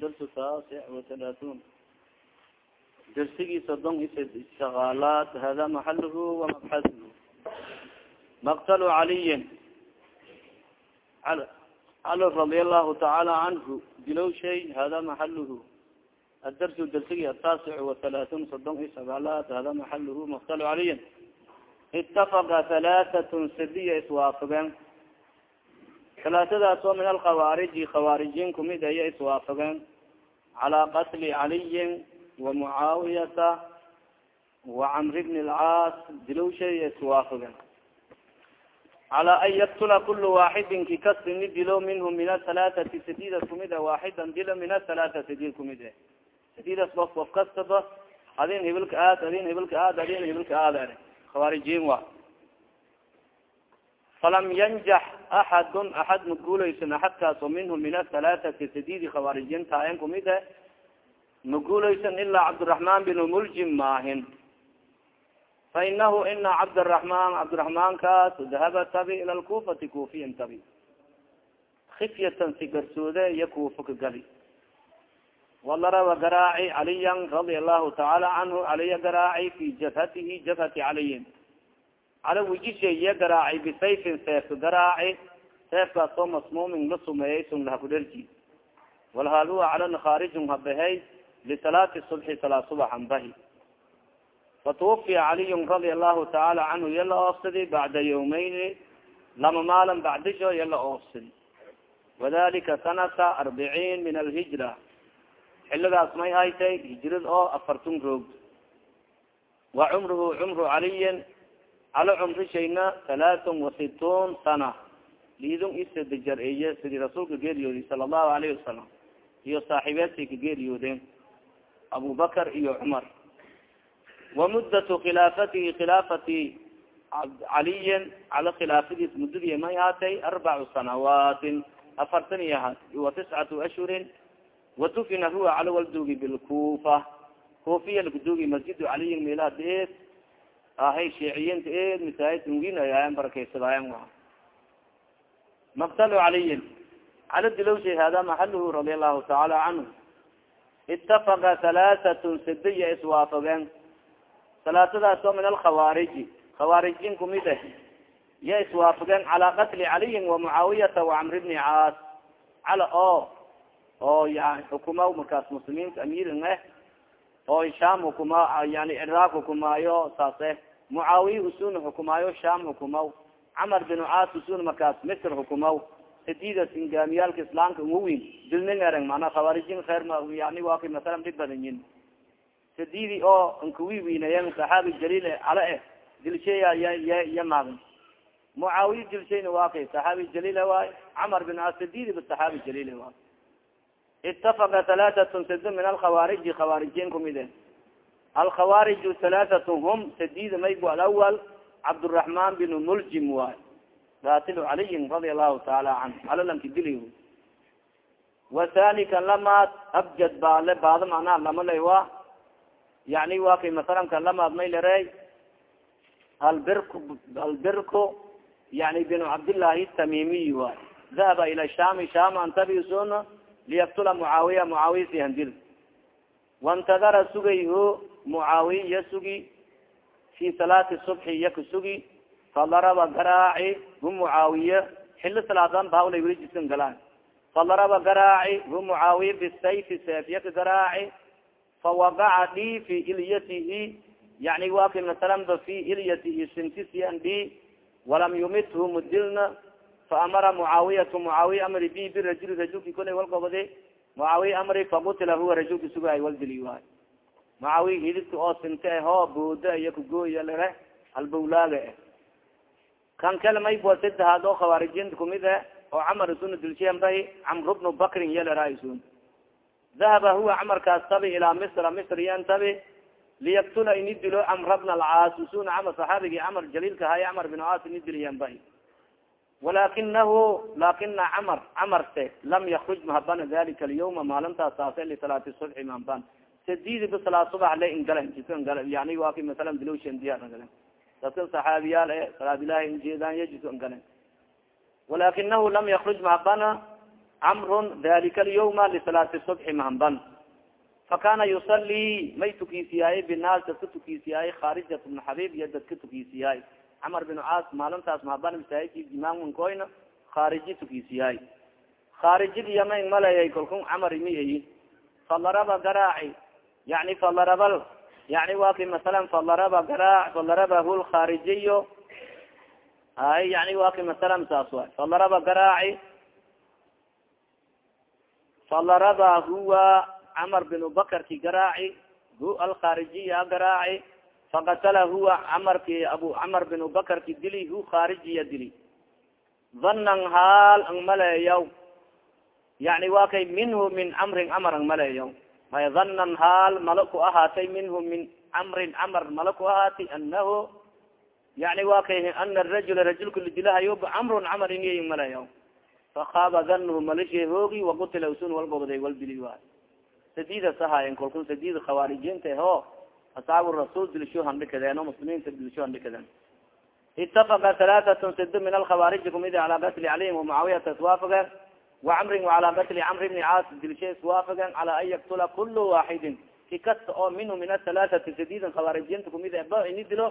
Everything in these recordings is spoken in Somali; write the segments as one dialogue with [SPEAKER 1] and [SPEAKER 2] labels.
[SPEAKER 1] darsu taasic wathalaatun darsigii sodon isagaalaad hada maxaluhu wamabxaduhu maqtalu caliyin. Cali radi allahu tacaala canhu dilow shay hada maxaluhu adarsu darsigii ataasic wathalaatun sodon isagaalaad hada maxaluhu maqtalu caliyin. Itafaqa halaahatun sadiya iswaafageen halaatadaas oo min alkhawaariji khawaarijiin kumid aya iswaafageen calaa qatli caliyin wamucaawiyata wacamri bni lcaas dilowshay iswaafageen calaa an yaktula kulu waaxidin kikasini dilo minhu min ahalaathati sadidas kumid a waaxidan dilo min ahalaathati dil kumid e sadidas of of kastaba adin hibilka aad adin hibilka aad adin hibilka aad er khawaarijiin wa falam yanjax axadun axad ma guulaysan axadkaas oo minhu min ahalaathati sadidi khawaarijiin taayan kumid e ma guulaysan ilaa cabdiraxmaan bin muljim maahin fa inahu ina cabdiraxmaan cabdiraxmaan kaas dahaba tabi ila lkufati kufiyan tabi khifyatan si garsoode iyo kuufo ka gali walaraba garaaci caliyan radia allahu tacaala canhu caliya garaaci fi jabhatihi jabhati caliyin cala wijisha iya garaaci bisayfin seefka garaaci seefkaas masmuumin la sumeeyay sun lahakudherji walhaal huwa calana khaarijun habahay lisalaati subxi salaa subaxan bahi. Fatuwafiya caliyun radia allahu tacaala canhu iya la bacda yawmeyni lama maalin bacdisho iya la oofsadi wadalika sanata arbiciin min alhijra. Xiligaas may haytay hijrad oo afartun roog. Wa cumruhu cumru caliyin calo cumri shayna halaatun wasittuun sana. Liidun isadajar eye sidii rasuulka geeriyoodi sala allahu alayhi wasalam iyo saaxiibeedkay ka geeriyoodeen abubakar iyo cumar wa muddatu khilaafatihi khilaafati caliyin calo khilaafadiis muddadii may haatay arbacu sanawaatin. Afartan iyo ha wa tiscatu ashhurin watufina huwa calo waldugi bilkufa kufiya lakadugi masjidu caliyin meelaha eed ahay shiiciyinta eed masaajid unginayayan barakeysadaayan wa maqtalu caliyin calo dilowshay hada maxaluhu radia allahu tacaala canhu itafaqa halaahatun sidiya iswaafageen salaatadaas oo min alkhawaariji khawaarijin kumid eh ya iswaafageen calaa qatli caliyin wamucaawiyata wacamri bni caas cala oo oo yani xukuma markaas muslimiinta amiirin eh oo sham hukuma yani ciraaq hukumaayo saase mucaawiya usun hukumaayo sham hukumaw camar bin caas usun markaas misr hukumaw sadidas ingaamiyaalka islaamka uwawin dilning ereng mana khawaarijin kheer yani waki masalan dhib badanyin sadidi oo nkawiwinayen saxaabi jaliil cala eh dilsheya ya ya ya maagin. Mucaawiya dilshayna waki saxaabi jaliil waay camar bin caas sadidiba saxaabi jaliil waay itafaqa halaahatun sado min alkhawaariji khawaarijin kumide alkhawaariju halaahatun hum sadida maybu alawal cabduraxman bin muljim waay qatil caliyin radia allahu taala canhu alalanki dili wathani kan lamaad abjad baale baado macnaha lama lay wa yani wa kay masalan kan lamaad may larey albirku albirku yani bin cabdillahi tamimiy waay dahaba ila shami sham antabisuna liyaktula mucaawiya mucaawiya si handil waintadara sugayho mucaawiya iya sugi fi salaati subxi iya ka sugi fadaraba garaaci hu mucaawiya xili salaadan baawlay weli jiskan galaan fadaraba garaaci hu mucaawiya bisayfi seefya ka garaaci fawagaca dhi fi ilyatihi yani wa kay masalanba fi ilyatihi simtisian dhi walam yumithu mudilna faamara mucaawiyatu mucaawiya amri bi birajuli rajulki kolay walgobode mucaawiya amri fakutila huwa rajulki sugaay waldili waay mucaawiya hididka oo sinte ho booda iyo kagooya lere halbawlaaga eh kan kale may bosedahaad oo khawaarijinta kumid e oo camar isuna dilshiyan bay camr bnu bakrin yalera isun dahaba huwa camarkaas tabi ilaa misra misr yan tabi liyaktula ini dilo camra bna alcaas isuna camar saxaabigii camar jaliilka hay camar bin caas ini diliyan bay walakinahu lakina camar camarte lam yakruj mahabana dalika alyawma maalintaas saase lisalaati subxi maban sadidiba salaa subax le ingalen jiska yani waki masalan dilowshan diyaar ngalen dadkan saxaabiyaal e salaad ilahi injeedaan ya jisko ngalen walakinahu lam yakruj mahabana camrun dalika alyawma lisalaati subxi mahamban fakana yusalii may tukiisiyaayey binaas dadka tukiisiyaayey kharijat bnu xabib iyo dadka tukiisiyaay camar bin caas maalintaas mahaban masaajidki imaamnkoyna khaariji tukiisiyaay khaarijid may malayay kalkun camar mi ayi falaraba garaaci yani falarabal yani wa masalan falaraba garaac falarabahu lkhaarijiyo ay yani wa masalan saas way falaraba garaaci falaraba huwa camar bin bakarki garaaci hu alkhaarijiya garaaci fakatala huwa camarki abu camar bin bakarki dili hu khaarijiya dili dhanan haal ang maleeyaw yani wa kay minhu min camrin camar ang maleeyaw may dhanan haal mala ku ahaatay minhu min camrin camar mala ku ahaatay anahu yani wa kay ana rajula rajulka lidilahayo camrun camar ingay maleeyaw fakaaba danhu malishe hoogi wakutila usun walgobday waldili waay sadida sahaayen kalkun sadid khawaarijinta ho asaabu rasul dilisho handhikadeeno muslimiinta dilisho handhikadeen itafaka halaatatun sido min alkhawaariji kumidi calaa katli calihim wamacawiyata iswaafageen wacamrin wacalaa katli camri bni caas dilisho iswaafageen calaa an yaktula kulu waaxidin ki kasta oo minhu min ahalaaati sadidin khawaarijinta kumid eba ini dilo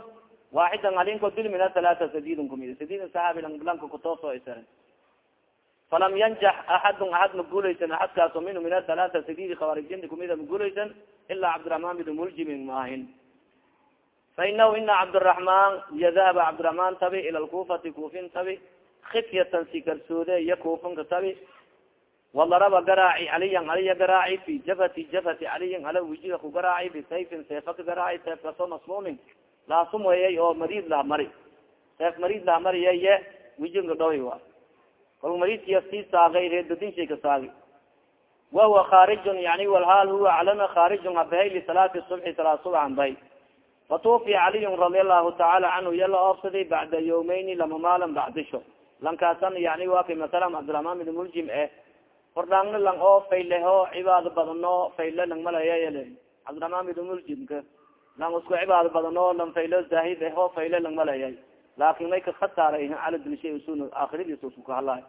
[SPEAKER 1] waaxidan halinko dil min ahalaa sadidin kumid sadidin saxaabi lanka kutooso isaren falam yanjax axadun axad ma guulaysan axadkaaso minhu min ahalaa sadidi khawaarijinta kumida ma guulaysan ilaa cabdiraحman bn muljimin maahin fainahu ina cabdiraحman iyo dahaba cabdiraحman tabi ila lkufati kufin tabi khifyatan si garsoode iyo kufinka tabi walaraba garaaci caliyan caliya garaaci fi jafati jafati caliyin ala wijiga ku garaaci bisayfin seefa ka garaaci seef kaso masmumin laasumeyay oo marid laha mari seef marid laha mariyaye wijinka dhawi wa kal maridkiya sii saagay reedadin ka saagi wahuwa kharijun yani walhaal huwa calana kharijun habahay lisalaati subxi salaa subxan bay fatuufiya caliyun radi allahu tacaala canhu yala oobsaday bacda yawmeyni lama maalan bacdisho lankaasan yani wa kay masalan cabdiraحman bin muljim e hordhaangna lang oo fayleho cibaado badano fayle lang malayayale cabdiraحman bin muljimka lang isku cibaado badano lang faylo zahid eho fayle lang malayay laakin may ka khasaaray cala dilshay usun aakhiradiis usku kahalay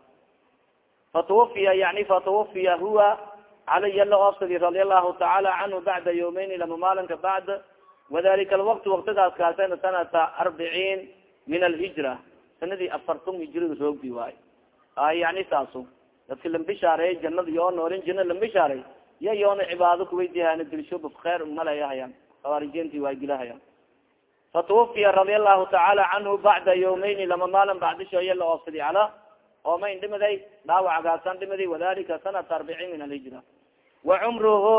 [SPEAKER 1] fatuwafiya yani fatuwafiya huwa cali yala oobsadi radi allahu tacaala canhu bacda yawmeyni lama maalinka bacd wadalika alwaqt waktigaas kaasena sanata arbiciin min alhijra sanadii afartun hijrada roogdi waayo ay yani saaso dadka lambishaareey janada yoo noorin jina lambishaaray ya yoona cibaado kuweydihan dilsho bafkeer malayahayaan khawaarijinti waay dilahayaan fatuwafiya radi allahu tacaala canhu bacda yawmeyni lama maalin bacdisho yala oobsadi cala oo mayn dhimaday dhaawacgaasan dhimaday wadalika sanata arbiciin min alhijra wa cumruhu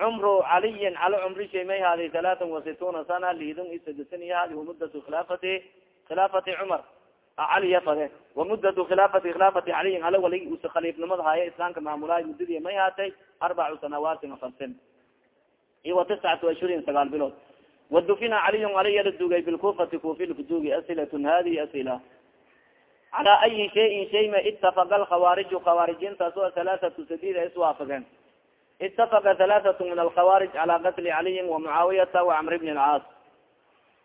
[SPEAKER 1] cumru caliyin cala cumrishay may haadi talaatan wasituna sana liidun isadesan haadi wamudatu khilaafati khilaafati cumar caliya fade wamudatu khilaafati khilaafati caliyin ala wali usa khaliifnimada haaye islaamka maamulaay mudadii may haatay arbacu sanawaatin afarsin iyo wa tiscatu ashhurin sagaal bilood wadufina caliyun caliya la dugay bilkufati kufi lakudugi asilatun hadihi asila. Cala ayi shayin shay ma itafaqa alkhawaariju khawaarijintaas o halaaatu sadid ay iswaafageen itafaqa halaaatu min alkhawaarij cala qatli caliyin wamucaawiyata wacamr bni alcaas.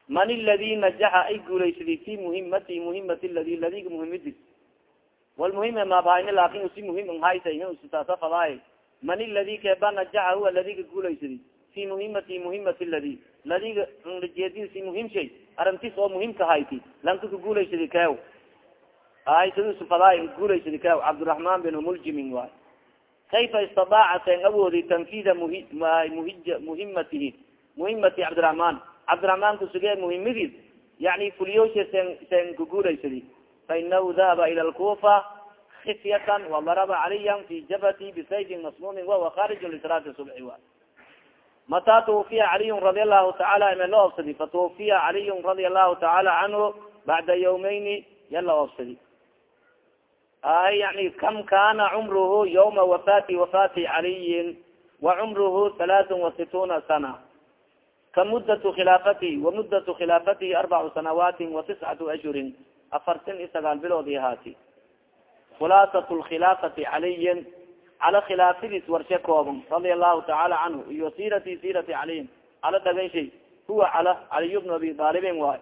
[SPEAKER 1] Man ladi najaxa ay guulaysaday fi muhimati muhimati ladi ladiga muhimadiis walmuhime maabahayne laakin usi muhiim nhaysasaasafadaay man ladi keeba najaxa huwa ladiga guulaysaday. Fi muhimati muhimati ladi ladiga jeedisi muhim shay arintis oo muhimka hayti lanka ka guulaysaday kew ay sidusufadaay guulaysadi ka cabdiraحman bin muljimin waay kayfa istadaaca sen awoodi tanfida muhi muhij muhimatihi muhimati cabdiraحman cabdiraحman kusugee muhimadiis yani fuliyosha sen sen kaguulaysadi fainahu dahaba ila lkufa khifyatan wadaraba caliyan fi jabati bisayfin masmumin wahuwa kharij lisalaati subxi waay mata twufiya caliyun radi allahu taala me la obsadi fatwufiya caliyun radia allahu taala canhu bacda yawmeyni yala obsadi ay yani kam kana cumruhu ywma wafati wafati caliyin wa cumruhu halaatun wasituna sana. Ka mudatu khilaafatihi wamudatu khilaafatihi arbacu sanawaati wa tiscatu ashhurin afartan iyo sagaal bilood i haati khulaasat lkhilaafati caliyin cala khilaafadiis warshe kooban radia allahu tacaala canhu iyo sirati sirati caliyin cala dhagayshay huwa cala caliy bnu abi aalibin waay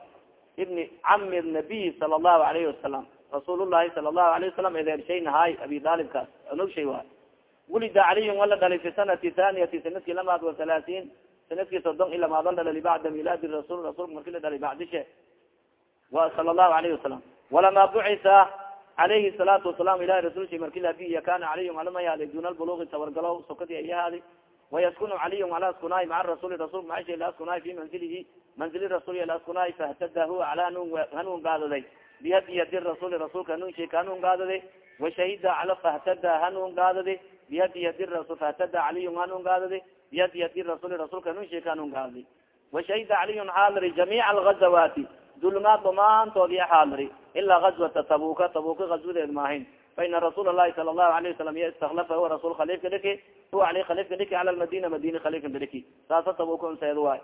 [SPEAKER 1] ibni cami nabiy sala allahu alayhi wasalam rasuulullahi sala allahu alayh wasalam edeershay nahaay abi daalibkaas onogshay waay wulida caliyun wala dhalay fi sanati thaniyati sannadkii lamaad wa halaatiin sannadkii sodon i lamaadon dhalali bacda milaadi rasul rasulka marki la dhalay bacdishe wa sala allahu alayhi wasalam walama bucisa alayhi salaatu wasalaam ilahi rasulsha marki labiya kana caliyun alamaya duna lbulugi tawargalo sokadi ayahaadi wayaskunu caliyun ala askunaay maca rasuli rasul maasha la askunaay fi manzilihi manzili rasul la askunaay fahtada huwa ala hanun gaadaday bihadi yadi rasuli rasulka hanun shay ka hanun gaadaday washahida ala fahtada hanun gaadadi bihadi yadi rasul fahtada caliyun hanun gaadadi bihadi yadi rasuli rasulka hanun shay ka hanun gaadadi washahida caliyun xaaliri jamiica algazawaati dulmaad dhamaantoodi xaaliri ilaa gazwata tabuka tabuka gazwadeed maahin faina rasuul lahi sala lahu alayه wasalam istaklafa huwa rasul khaliifka dhiki huwa ali khaliifka dhiki cala lmadina madina khaliifka dhiki saasa tabuka unseed waay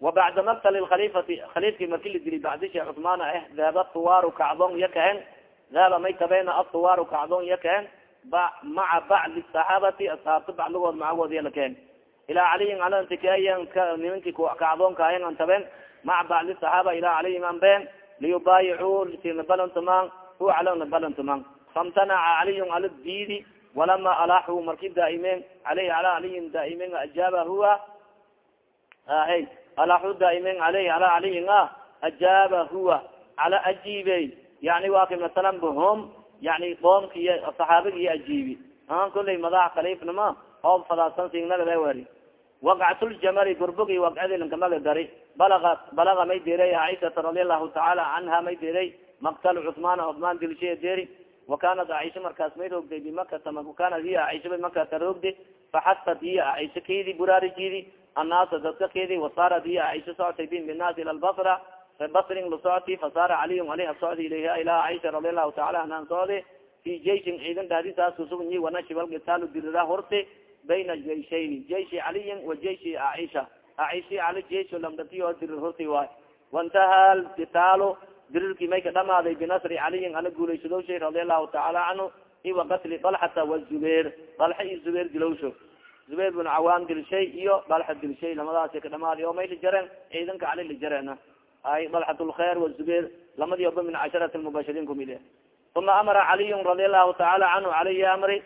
[SPEAKER 1] wabacda maktali lkhalifati khaliifki marki la dili bacdisha cusmaan ah dahaba thuwaaru kacdon iya kahen dahaba may tabeena athuwaaru kacdon iya kahen maca bacdi saxaabati asxaabta bacdigood macagood iya la kahen ilaa caliyin alantikaayan nimanki kacdoon kaayan an taben maca bacdi saxaaba ilaa caliyin an been liyubaayicu sina balantumaan hu calana balantumaan famtanaca caliyun ala diidi walama alaxu marki daaimeen aleyh ala caliyin daaimeen ajaaba huwa ahe alaxu daaimeen aleyh ala caliyin a ajaaba huwa ala ajiibey yani wa ka masalan bahom yani qoomka iyo ajiibi an kuley madax khaliifnima oo fadaasan singnagada weri waqcatuljamali gurbugi waqcadilankamaga dari balaga balaga may deray caiشata radi allahu tacaala canha may deray maktal cusmaan cusmaan dilshay deri wakanat aisha markaas may roogday bimakata kanat hiya aisha ba makata roogde faxasat hiya aisha keedi buraarigidi annaasa dadka keedi wasaarat hiya aisha socotay bin binaas ila lbasra basrin la socoti fasaara caliyun aliha socdi ilayha ilaa aisha radi taala anhan socde fi jaishin ciidan daadisaas kusugyi wanashibal dirira horte bayna jaishayni jaishi caliyin wa jaishi aisha aishi ali jaisho lamdati oo dirir horti waay waintaha lkitaalu dirirkii may ka dhamaaday binasri caliyin ana guulaysado shay radi allahu tacaala canhu iwa qatli dalxata wazubeir dalxa iyo zubeir dilowsho zubeir bin cawaan dilshay iyo dalxa dilshay lamadaasi ka dhamaadi oo may lijareen ciidanka cali lijareena ay dalxat lkhair wazubeir lamadii oba min casharati mubashiriin kumid uma amara caliyun radi allahu tacaala canhu caliyi amri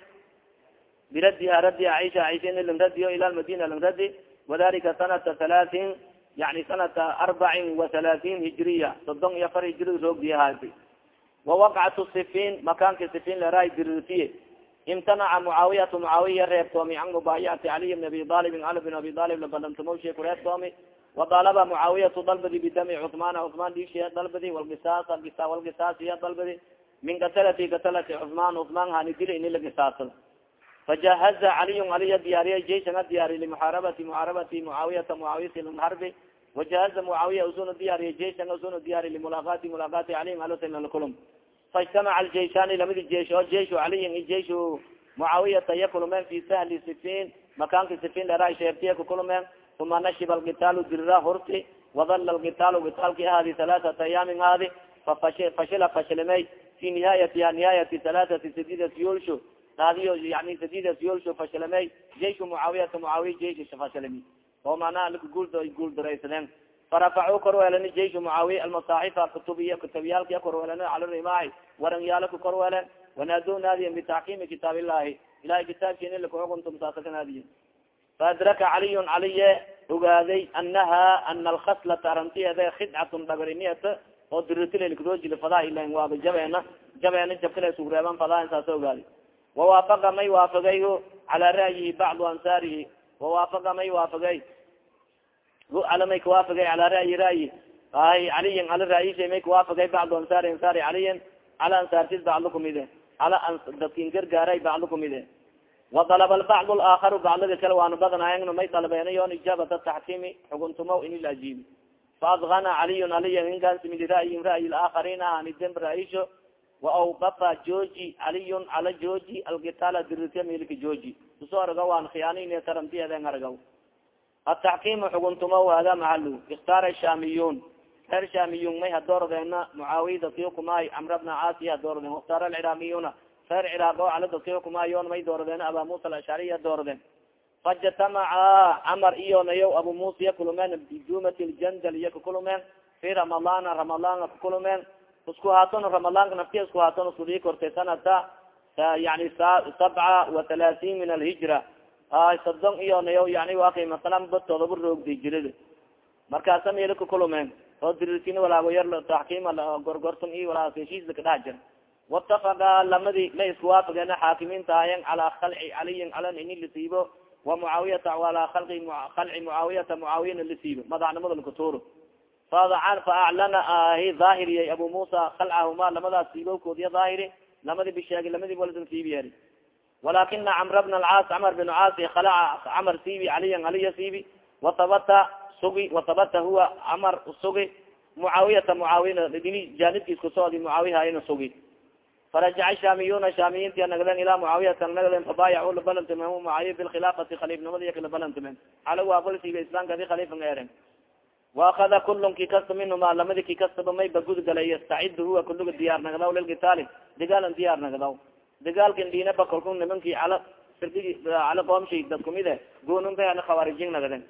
[SPEAKER 1] biradiha radi aisha aisha in lanradiyo ila madina lanradi wadalika sanata halaatin yani sanata arbacin wa halaatin hijriya sodon iyo afar hijri roogdiyahaasi wawaqcatu sifin makaanka sifin leraay dirirtiye imtanaca mucaawiyatu mucaawiya reebtoomi can mubaayacati caliy bn abi alibin ali bin abi alib labalamtamoshe kureebtoomi wadalaba mucaawiyatu dalbadi bidami cusmaana cusmaan dhiishiya dalbadi walgisaas walgisaasiya dalbadi min gatalati gatalati cusmaan cusmaan hani dili ini lagisaasad fajahaza caliyun aliya diyaariya jaishan a diyaariy limuxaarabati muxaarabati mucaawiyata mucaawiyati lharbi wajahaza mucaawiya usuna diyaariya jaishan usuna diyaariy limulaaqati mulaaqati caliyin alotnalakulum faijtamaca aljaishani lamadi jeish oo jeishu caliyin i jeishu mucaawiyata iya kulumeen sahli sifin makaanka sifin dheraa sheertiya kakulumeen uma nashiba algitaalu dirira hurti wadala algitaalu gitaalki ahaadi halaaata ayaamin aadi fafashila fashilimay fi nihaayatiha nihaayati halaaati sadidat yulshu daadiyo yani sadidas yolsho fashilamey jeishu mucaawiyata mucaawiya jeish fashilami oo manaa guul guul daraysadeen farafacuu korweelani jeishu mucaawiya almasaaxifa kutubiya kutubiyaalkia korweelani cala rimaahi warangyaalaka korweelen wanaado naadiyen bitaxkiimi kitaab ilahay kitaabkiini lakuxukuntum saasaka naadiye faadraka caliyun caliye ogaaday anaha ana alkhaslata arantiyeeda khidcatun dhabariniyata oo diritilelkadojili fadaa ilan waaba jabeena jabeena jabkale sugreeban fadaa saasa ogaaday wawaafaqa may waafagay calaa ra'yihi bacdu ansaarihi wawaafaqa may waafagay ala may kawaafagay calaa ra'yi ra'yi ay caliyin ala ra'yisha may kawaafagay bacdu ansaari ansaari caliyin cala ansaartis bacdo kumide ala dadkin gargaaray bacdo kumide wadalaba albacd laakaru bacdiga kale waana badanaayagna may dalbeenayon ijaabata taxkiimi xuguntumo in la ajiibi faadgana caliyun aliya inkaansimidi ra'yin ra'yi laakariin ahaniden ra'yisho waawqafa georgi caliyun cala georgi algitala dirita milka georgi u soo arga waan khiyaanine taramtieden argaw ataxkiimu xuguntumo hada mahalu ikhtaara shaamiyun reer shaamiyun may hadoordeena mucaawiyda tiyokumay camra bna caasi hadoorden ikhtaara alciraaqiyuna reer ciraaq oo calada tiyokumayon may doordeen aba musa alashcariy hadoorden fajtamaca camar iyo nayo abu musa iya kulumeen bidumati ljandal iya kakulumeen fi ramadana ramadaan kakulumeen isku haatono ramadaanka naftiya isku haatono isku dhii kortay sanata yani sabca wa halaatiin min alhijra sodon iyo nayo yani waakay masalan badtoodabu roogday jirada markaasa meelo kakulumeen oo dirirtin walaago yar taxkiima gorgortan iyo walaa heshiisla kadhax jir waitafaka lamadi la isku waafageen xaakimiinta ahayen calaa khalci caliyin calan ini lasiibo wa mucaawiyata alaa khalci khalci mucaawiyata mucaawiyana lasiibo madaxnimada lakatuuro fa aclana ahi daahiriyay abu muusa khalcahuma lamadaas siibowkoodiya daahiri lamadi bisheegi lamadi waldan siibi yeri walakina camr bna alcaas camar bin caasi khalaca camar siibi caliyan caliya siibi watabata sugi watabata huwa camar sugi mucaawiyata mucaawiyana dini jaanibkiis kusoodi mucaawiyahayna sugi. Farajaca shaamiyuna shaamiyintia nagden ilaa mucaawiyata nagden fabaayacu labalantimen mucaawiya bilkhilaafati khaliifnimada kala balantimen ala waafolsiiba islaamka adi khaliifan eren waakada kulun ki kasta minhuma lamadi ki kastaba may bagud galay yastacid huwa kuluga diyaar nagdaw lilkitaali digaalan diyaar nagdaw digaalkan dhiinaba kalku nimankii cala sirdigi cala qoomshay dad kumide goonunba khawaarijin nagden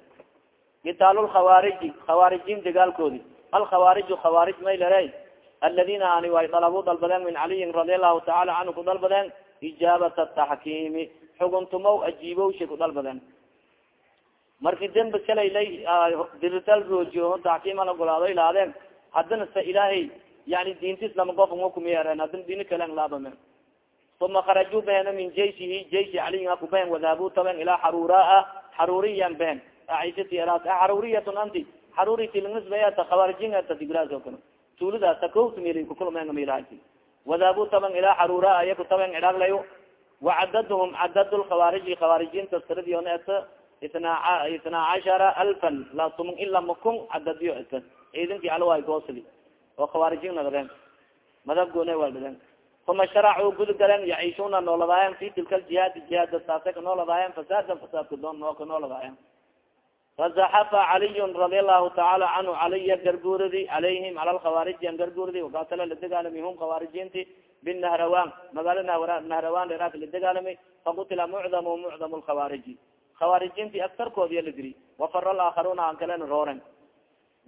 [SPEAKER 1] kitaalulkhawaariji khawaarijin digaalkoodi alkhawaariju khawaarij may lere aladina ani way dalabu dalbadeen min caliyin radi allahu taala canhu ku dalbadeen ijaabata taxkiimi xuguntumow ajiibowsha ku dalbadeen marki dembi kalaylay dirital roojiyo taxkiima la golaado ilaadeen. Haddana sa ilaahay yani diintis lama gof nga kumiyeereen haddana dini kalen laabame uma kharajuu behena min jaishihi jaishi caliyin akubehen wadhabu taben ilaa xaruraa xaruriyan behen aisatiras xaruriyatun anti xaruritilngisbayata khawaarijinata diglaas oo kale tuuladaas takowtmil kukulmenga milahati wadhabu taben ilaa xaruraa ayaku taben idhaglayo wacadadhum cadad lkhawaariji khawaarijinta siradiona itnaa cashara alfan lasumung ila makun cadadyo eta ciidankii alwaay goosli oo khawaarijin nagdeen madab goone waldadeen uma sharacuu gud galeen yaciishuna nooladaayeen fi tilka ljihaadi jihaada saase ka nooladaayeen fasaadan fasaadka doon noo ka nooladaayeen fazaxafa caliyun radi allahu tacaala canhu caliya garguuridi calayhim cala lkhawaariji an garguuridi la degaalami hum khawaarijinti binahrawan magaalo nahrawan dheeraaka la degaalami fakutila mucdamu mucdam lkhawaariji khawaarijinti aktarkoodiya la diri wafara laakharuna an kalena rooren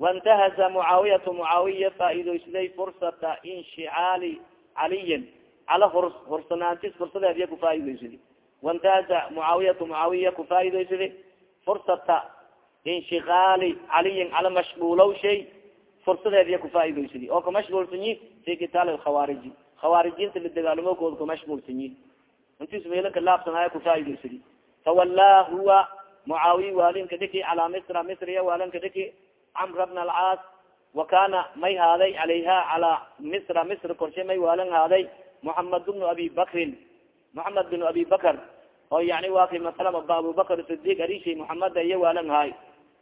[SPEAKER 1] waintahaza mucaawiyatu mucaawiya faa'iideysaday fursata inshicaali caliyin cala hurs hursanaantis fursadeediya kufaa'ideysadi waintahaza mucaawiyatu mucaawiya kufaa'ideysadi fursata inshiaali caliyin cala mashguulow shay fursadeediya kufaa'ideysadi oo kamashguulsanyi fi kitaal khawaariji khawaarijinta la dagaalamo kamashguulsanyi intis meelaka laabsanaayo kufaa'ideysadi fawalaa huwa mucaawiya waalinka dhiki calaa misra misriya waalinka dhiki camr bna alcaas wa kana may haaday calayha calaa misra misr korshe may waalan haaday muxamed bnu abi bakrin muxamed bin abi bakr oo yani waa kay masalan ba abubakr sidiq arishay muxameda iyo waalan haay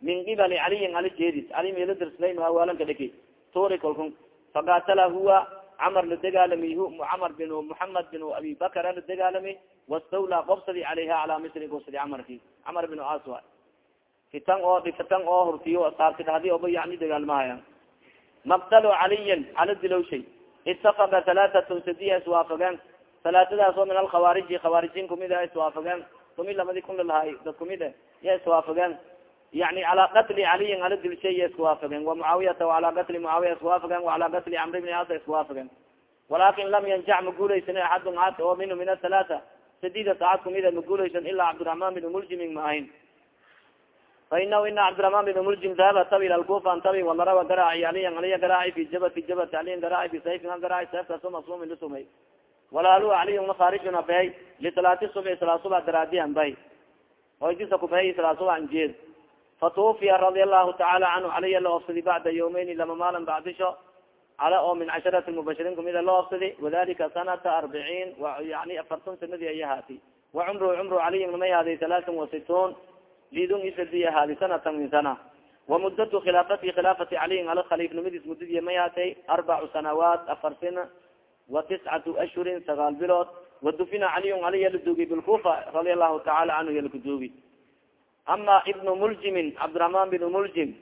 [SPEAKER 1] min qibali caliyin ali jeedis cali meelo dirsday maa waalanka dhiki tuuri kalkun fakatala huwa camar la degaalami camar bin muxamed bin abi bakr la degaalami wastawla qobsadi calayha calaa misri gobsadi camarki camar bin as wa fitan oo dhifatan oo hurtiyo saarti dhahdi oba yani dagaalmahaya maqtalo caliyin cala dilowshay itafaka halaatatun sadiya iswaafageen salaatadaas oo min alkhawaariji khawaarijin kumid a kumi lamadi kun lalahay dad kumid ya iswaafageen yani calaa qatli caliyin ala dilshay ya iskuwaafageen wa mucaawiyata calaa qatli mucaawiya iskuwaafageen wa calaa qatli camr bni asa iskuwaafageen walakin lam yanjac maguulaysan axadun ad oo minhu min athalaata sadida saacad kumida maguulaysan ilaa cabdiraحman bin muljimin ma ahin fainahu ina cabdiraحman bin muljim dahaba tabi ila kufa an tabi walarawa garaaci aliyan aliya garaaci fi jabati jabati aliyan garaaci bisayfin an garaaci seefkaso maslumin lisumay walaalu aliyin makaarijun abehay lisalaati subci salaa suba daraadian bay oydisa kubehay salaa suba anjeed fatuufiya radia allahu tacaala canhu aliya la ofsadi bacda yawmeyni lama maalin bacdisho cala oo min casharati mubashiriin kumida la ofsadi wadalika sanata arbiciin yani afartan sanadi ay ahaati wa cumru cumru caliyin namay haaday halaasan wasitun lidun isadi ahaadi sanatan min sana wamudatu khilaafati khilaafati caliyin ala khaliifnimadiis mudadiya may haatay arbacu sanawaat afar sina wa tiscatu ashhurin sagaal bilood wadufina caliyun caliya laduugi bilkufa radia allahu tacaala canhu yalkaduugi ama ibnu muljimin cabdiraحman bn muljim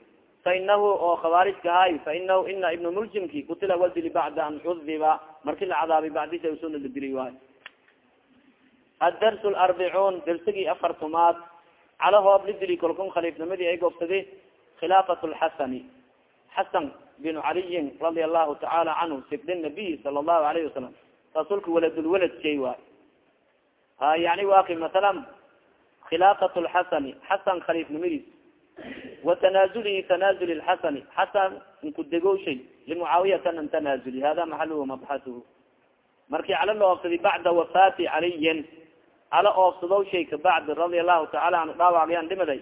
[SPEAKER 1] fainahu oo khawaarijka hay fainahu ina ibnu muljimki kutila waldili bacda an cudiba marki la cadaabi bacdisa usuna la dili waayo adars larbicuun darsigii afartumaad cala hoob la dili kolkun khaliifnimadii ay gobsadi khilaafat lxasani xasan bin caliyin radia allahu tacaala canhu sibd nabiy sala allahu alayhi wasalam rasuulka waladulwalad shay waay yani wa. Kay masalan khilaafat lxasani xasan khaliifnimadiis wa tanaazulihi tanaazuli lxasani xasan nkudego shay limucaawiyata an tanaazuli hada maxaluhu mabxasuhu markii cala la oofsadi bacda wafaati caliyin cala oofsado shay kabacdi radia allahu taala anhu dhaawacayaan dhimaday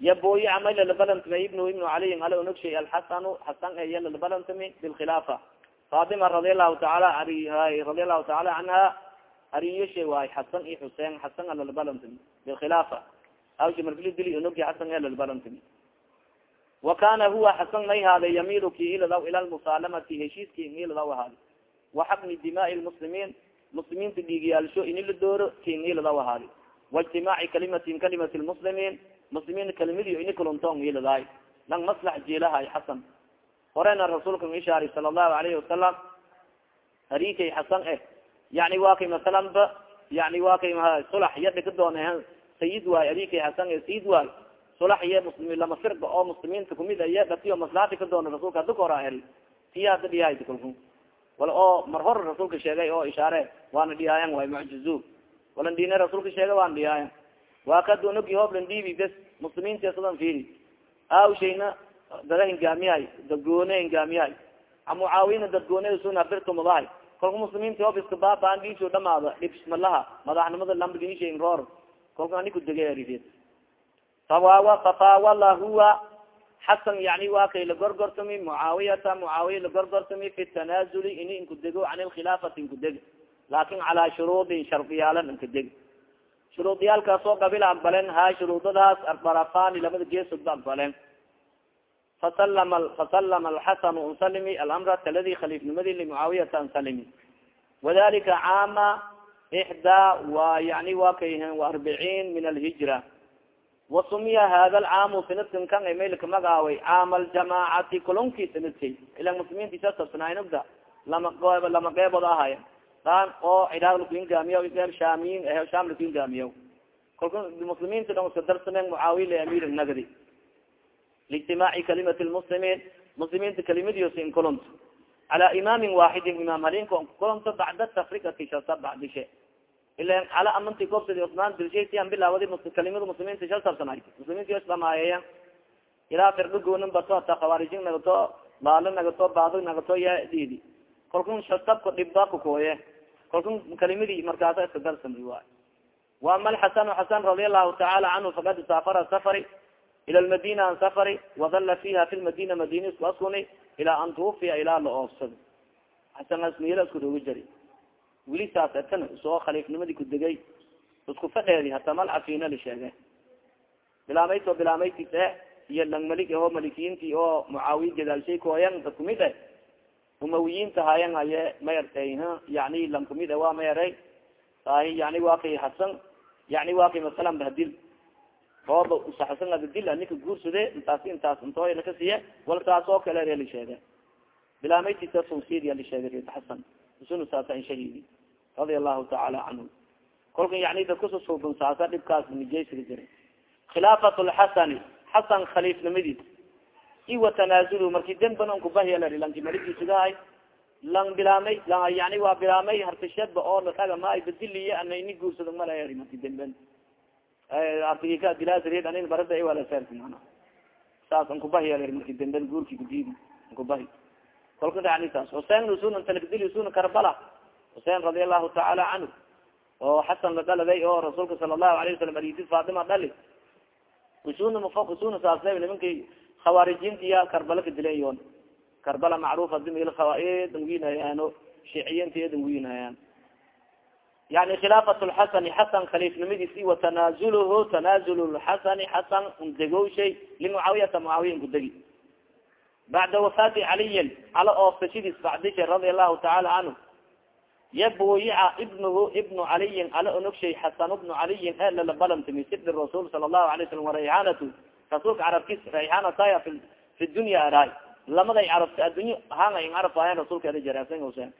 [SPEAKER 1] yabooyi amay lalabalantami ibnu ibnu caliyin ala onog shay alxasanu xasan eye lalabalantami bilkhilaafa fatima radia allahu taala radia allahu taala canha ariyo shay waay xasan iyo xuseen xasan a lalabalantami bilkhilaafa awshi markili dili onogi xasan ee lalabalantami wa kana huwa xasan may haada yamilu ki iladaw ila lmusaalamati heshiiski iladaw ahaadi waxaqni dimaai lmuslimiin muslimiinta dhiigiyaalsho ini la dooro kin iladaw ahaadi waijtimaaci kalimatin kalimati lmuslimiin muslimiin kalimadiyo ini kuluntoon iladaay lang maslax jeelahay xasan horena rasuulka ishaari sala allahu alayhi wasalam harikay xasan eh yani wa kay masalan yani wa kay sulax iya dhika doon sayid waay arikay xasan e sayid waay sulax iyo muslimiin lama firqa oo muslimiinta kumid iya dhatiyo maslaxdi ka doona rasuulka hada kahora eri tiya hada dhiyahay kulku wala oo mar hor rasuulka sheegay oo ishaare waana dhiyaayan waay mucjizu walan diine rasuulka sheegay waana dhiyaayan waa kadonogi hooblan dhiibi bes muslimiinta sadan fiiri. Aw shayna dada hingaamiyahay dadgoone hingaamiyahay mucaawina dadgoone suna birtumadahay kolka muslimiinta hoob iska baabaan dhiisho dhamaado dhibsmalaha madaxnimada lambadisha roor kolka ani kudege fawawa fafawala huwa xasan yani waa kay lagorgortami mucaawiyata mucaawiya lagorgortami fi tanaazuli ini inkudego can lkhilaafati inkudeg laakin calaa shuruudin shardiyaalan inkadeg shuruudiyaalkaasoo qabila aqbalen ha shuruudadaas arbarafani lamada geesood ba aqbalen fasalama fasalama alxasanu unsalimi alamra taladi khaliifnimadi limucaawiyata ansalimi wadalika caama ixdaa wa yani wa arbiciin min alhijra wasumiya hada alcaamu sanadkan kan maylka magaaway caama aljamaacati kulunki sanadkay ila muslimiinta sasabsanaaynogda lama qoob lama qeebood ahaya daan oo ciraaq lakuingaamiya qeeb shaamiyin eh sham lakuingaamiya kolka muslimiinta dhan iska darsameen mucaawiya amir nagdi liijtimaaci kalimati lmuslimiin muslimiinta kalimadiyosi in kulunto cala imaamin waaxidin imaam halinka kulunto bacda tafrikati shasa bacdishe ilan cala amanti koobsadi cusmaan dilshaysian bilaawadi kalimada muslimiinta shal sabsanay muslimiinta isdhamaayeya ilaa firdo goonin bato hata khawaarijin nagato baalo nagato baado nagato ya didi kalkun shatabka dhibba kakooye kalkun kalimadi markaasa iska darsami waay waama alxasanu xasan radia allahu tacaala canhu fakad saafara safari ila lmadina an safari wadalla fiha fi lmadina madina isku askuni ilaa an tuufiya ilaa la oofsado xasan asmiyala isku roogi jari wili saas etan isoo khaliifnimadii kudegay isku fadheedi hata mal cafina la sheege bilaamayto bilaamaytis e iyo lang malik aho malikiyiinti oo mucaawiya gadaalshay kooyan dad kumid e umawiyiinta hayan haye mayartay yani lang kumid e waa mayaray ahi yani waa kay hasan yani waa ooba usaxsan adadil ninka guursade intaas intaas intooy laka siiye wal taas oo kale la sheege bilaamaytisa sunsidia la sheegay xasan isuna saasa inshahidi radia allahu tacaala canhu kolka yani dadkususuuban saasa dhibkaas nijeysga jiray. Khilaafat lxasani xasan khaliifnimadiis iwa tanaazulu marki demban on kubahyalai lanki maligiisugahay lang bilaamay la yani waa bilaamay hartishadba oo la dhaga maay badiliye ana ini guursado malay marki demben artigika dilaasreed anin barada iwalaser mana saas an kubahyal marki demben guurki kudiidi an kubahi. Yani saas husein usuna talagdili usuna karbala. Husein radia allahu tacaala canhu oo xasan la dhaladay oo rasuulka sala allahu alayh wasalam adisi fatima dhali usuna mafok usuna saasle nimankay khawaarijintiya karbala ka dilen yoon. Karbala macrufa dimil khawaaid winayaan shiiciyinta edan winayaan yani khilaafat lxasani xasan khaliifnimadiisi wa tanaazuluhu tanaazul lxasani xasan undegowshay limucaawiyata mucaawiya kudegi bacda wafaati caliyin cala oofsashadiis bacdisha radia allahu tacaala canhu yabuyica ibnuhu ibnu caliyin ala onogshay xasan bnu caliyin e lalabalantimi sibdi rasuul sala allahu alay slam warayxanatu rasuulka carabkis rayxanataya fi dunya araay lamaday carabta addunya hanga in carab ahayn rasuulka ada jarasan huseen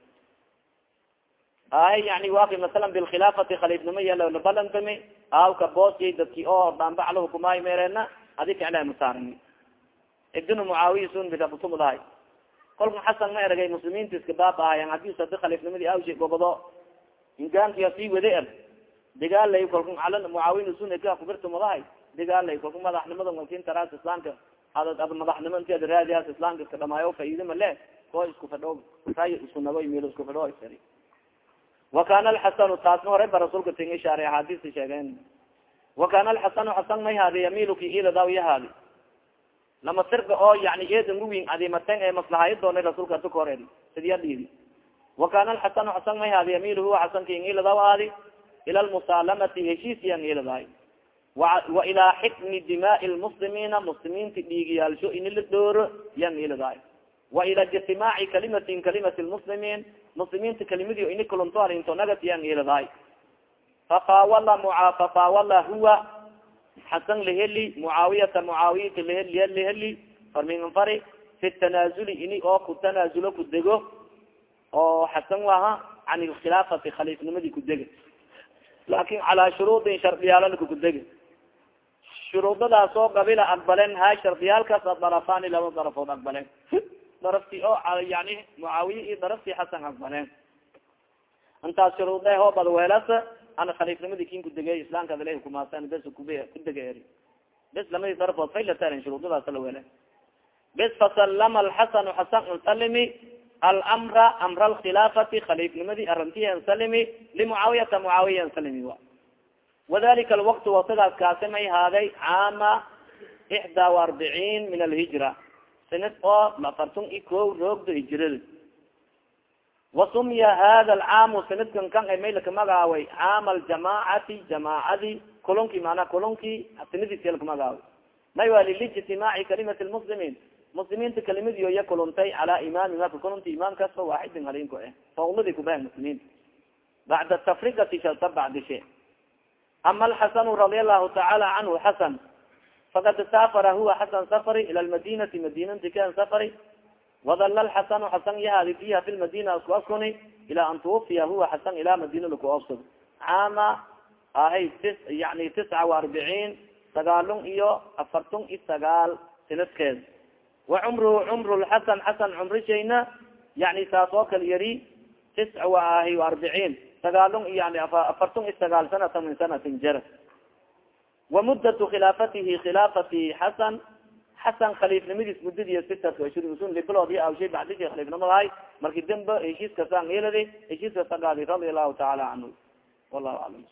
[SPEAKER 1] ay yani waki masalan bilkhilaafati khaliifnimo yalalabalantimi awka boosy dadki oo dhambacla hukumaay meereena adi ficla masaarani ibn mucaawiya sun bidabtumadahay kolka xasan ma eragay muslimiinta iska baabaahayan haddii sadi khaliifnimadii awshe gobado ingaankiya sii wade er. Dagaalay kolka al mucaawin sunaka kubirta madahay dagaalay kolka madaxnimada malkin taraas islaamka. Ad ad madaxnimo inti ad raadiyaas islaamka iska dhamaayo faaida male ko isku fadho nago meel isku fadho isari wa kana alxasanu taasna hore ba rasuulka ting ishaare axaadiista sheegeen wa kana alxasanu xasan may haadi yamiluki iladaw yahaadi lama sirga oo yani eedan uwin adimaten ee maslahayo doonay rasuulka ata kahor edi sidiya dhiidi wa kana alxasanu xasan may haadi yamilu huwa xasanka in aadi ila lmusaalamati heshiis yan iladaay wa ilaa xikmi dimaai lmuslimiina muslimiinta dhiigiyaalsho inila dooro yan iladaay wa ila jtimaaci kalimatin kalimati lmuslimiin muslimiinta kalimadio ini kulunto arinto nagat yan iladaay fafaawala mua fafaawala huwa xasan laheli mucaawiyata mucaawiyata lahel laheli farminfari fi tanaazuli ini oo ku tanaazulo ku dego oo xasan waha can ilkhilaafati khaliifnimadii ku dega laakin calaa shuruudin shardiyaalana kudega shuruudadaas oo qabila aqbalen ha shardiyaalkaas darafani laba darafood aqbaleen darafti oo yani mucaawiya iyo darafti xasan aqbaleen intaas shuruude hoo badweelas ana khaliifnimadii kin kudegey islaamka adala hukumaasan bes kube kudega eri bes lamadii darafood faylataaren shuruudadaas la weele. Bes fasalama alxasanu xasan insalimi almra amra alkhilaafati khaliifnimadii arintihi ansalimi limucaawiyata mucaawiya ansalimi wa. Wadalika alwaqt waktigaas kaasi may haaday caama ixdaa وarbiciin min alhijra sanad oo afartun i ko roogdo hijrada wasumya hada alcaamu sanadkan kan ay maylaka magaaway caama aljamaacati jamaacadi kulunki mana kulunki sanadiisi lakamagaaway may wa lilijtimaaci kalimati lmuslimiin muslimiinta kalimadiyo ya kuluntay cala imaami maka kulunta imaam kasta waaxidin halinko eh fawladi kubah muslimiin bacda tafriqati shalta bacdishe ama alxasanu radia allahu tacaala canhu xasan fakad saafara huwa xasan safari ila lmadinati madinanti kan safari wadala alxasanu xasan yahaadi fiha fi lmadina isku askuni ila an tuwafiya huwa xasan ila madina laku obsad caama ahay tis yani tisca وarbiciin sagaalun iyo afartun i sagaal sanadkeed wa cumruhu cumru lxasan xasan cumrishayna yani saas oo kale yari tisca wa ahi arbiciin sagaalun yani afartun i sagaal sanata min sanatin jar wamudatu khilaafatihi khilaafati xasan xasan khaliifnimadiis mudadiy sitas bilood i awshay badisi khaliifnimadahay marki damba heshiis kasaan helada heshiis kasa gaadi allahu taala canhu wallahu aclam